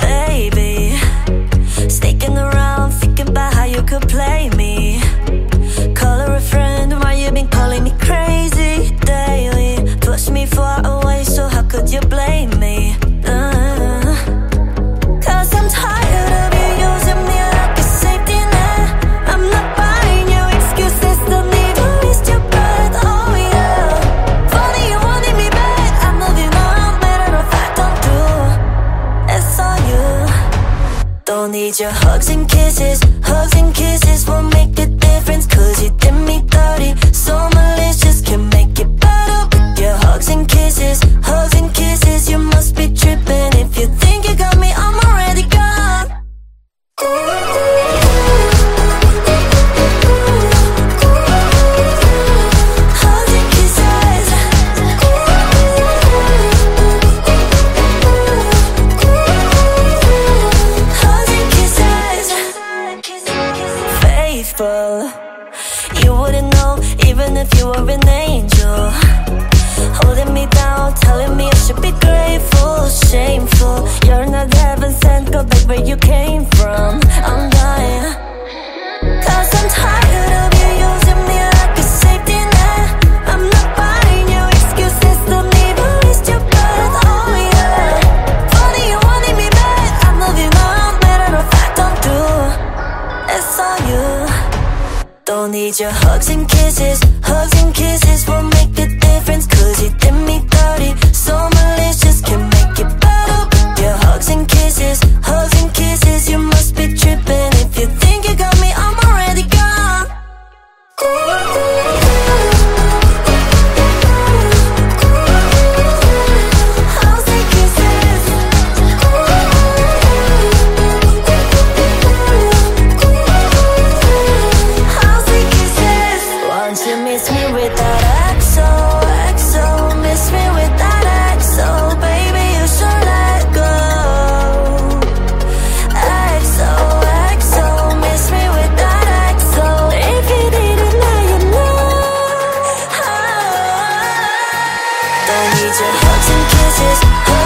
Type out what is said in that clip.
Baby, sticking around, thinking about how you could play me. need your hugs and kisses. Hugs and kisses will make a difference Cause you did me dirty So malicious, beautiful. You wouldn't know even if you were an angel. Holding me down, telling me I should be grateful. Shameful, you're not heaven sent. Go back where you came. need your hugs and kisses, hugs and kisses. with that Miss me XO Baby, you should let go. Miss me XO If you you know. Oh. Need your hugs and kisses.